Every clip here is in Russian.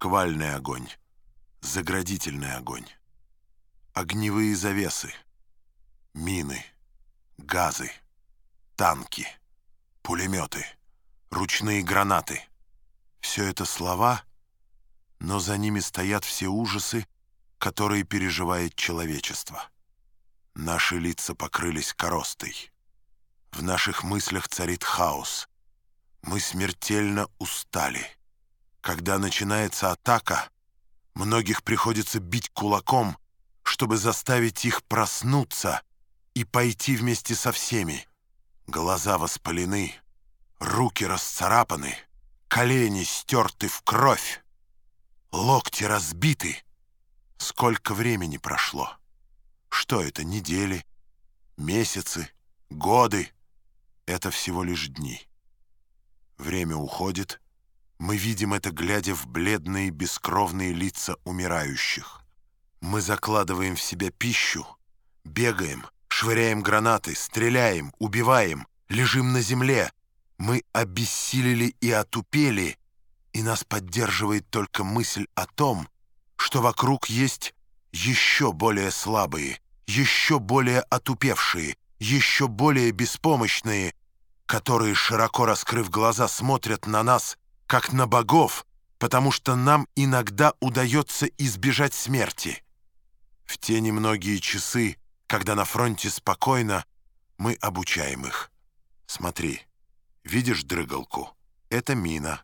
шквальный огонь, заградительный огонь, огневые завесы, мины, газы, танки, пулеметы, ручные гранаты. Все это слова, но за ними стоят все ужасы, которые переживает человечество. Наши лица покрылись коростой. В наших мыслях царит хаос. Мы смертельно устали. Когда начинается атака, многих приходится бить кулаком, чтобы заставить их проснуться и пойти вместе со всеми. Глаза воспалены, руки расцарапаны, колени стерты в кровь, локти разбиты. Сколько времени прошло? Что это, недели, месяцы, годы? Это всего лишь дни. Время уходит, мы видим это, глядя в бледные бескровные лица умирающих. Мы закладываем в себя пищу, бегаем, швыряем гранаты, стреляем, убиваем, лежим на земле. Мы обессилели и отупели, и нас поддерживает только мысль о том, что вокруг есть еще более слабые, еще более отупевшие, еще более беспомощные, которые, широко раскрыв глаза, смотрят на нас, как на богов, потому что нам иногда удается избежать смерти. В те немногие часы, когда на фронте спокойно, мы обучаем их. Смотри, видишь дрыгалку? Это мина.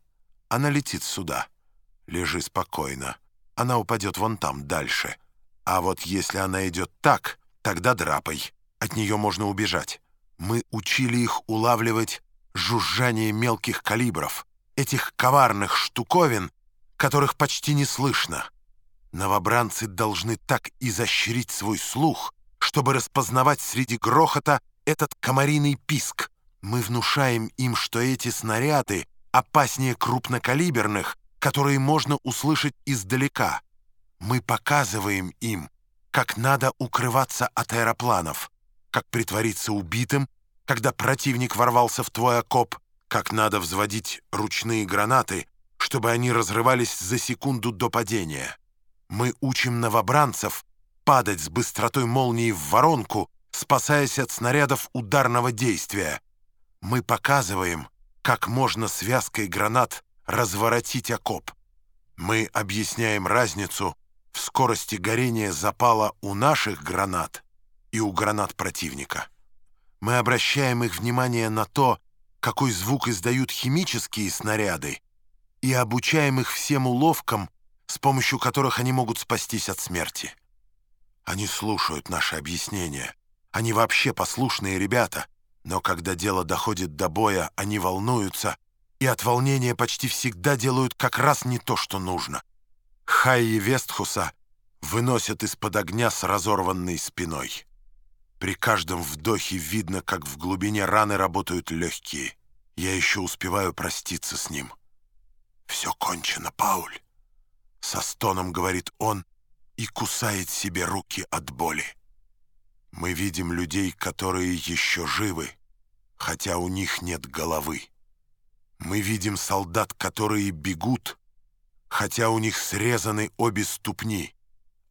Она летит сюда. Лежи спокойно. Она упадет вон там, дальше. А вот если она идет так, тогда драпай. От нее можно убежать. Мы учили их улавливать жужжание мелких калибров, этих коварных штуковин, которых почти не слышно. Новобранцы должны так изощрить свой слух, чтобы распознавать среди грохота этот комариный писк. Мы внушаем им, что эти снаряды опаснее крупнокалиберных, которые можно услышать издалека. Мы показываем им, как надо укрываться от аэропланов, как притвориться убитым, когда противник ворвался в твой окоп, как надо взводить ручные гранаты, чтобы они разрывались за секунду до падения. Мы учим новобранцев падать с быстротой молнии в воронку, спасаясь от снарядов ударного действия. Мы показываем, как можно связкой гранат разворотить окоп. Мы объясняем разницу в скорости горения запала у наших гранат и у гранат противника. Мы обращаем их внимание на то, какой звук издают химические снаряды, и обучаем их всем уловкам, с помощью которых они могут спастись от смерти. Они слушают наши объяснения. Они вообще послушные ребята — но когда дело доходит до боя, они волнуются, и от волнения почти всегда делают как раз не то, что нужно. Хайи Вестхуса выносят из-под огня с разорванной спиной. При каждом вдохе видно, как в глубине раны работают легкие. Я еще успеваю проститься с ним. «Все кончено, Пауль», — со стоном говорит он и кусает себе руки от боли. Мы видим людей, которые еще живы, хотя у них нет головы. Мы видим солдат, которые бегут, хотя у них срезаны обе ступни.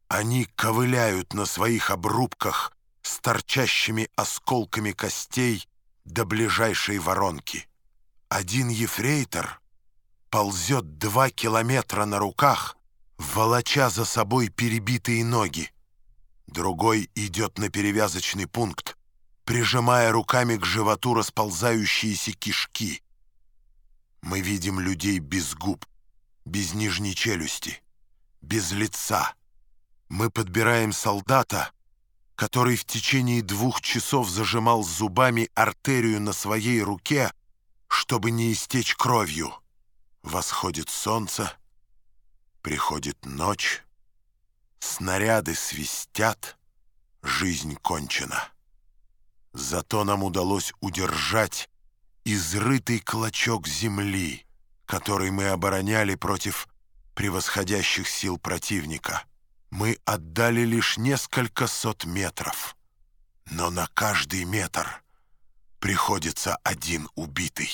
Они ковыляют на своих обрубках с торчащими осколками костей до ближайшей воронки. Один ефрейтор ползет два километра на руках, волоча за собой перебитые ноги. Другой идет на перевязочный пункт, прижимая руками к животу расползающиеся кишки. Мы видим людей без губ, без нижней челюсти, без лица. Мы подбираем солдата, который в течение двух часов зажимал зубами артерию на своей руке, чтобы не истечь кровью. Восходит солнце, приходит ночь, Снаряды свистят, жизнь кончена. Зато нам удалось удержать изрытый клочок земли, который мы обороняли против превосходящих сил противника. Мы отдали лишь несколько сот метров, но на каждый метр приходится один убитый.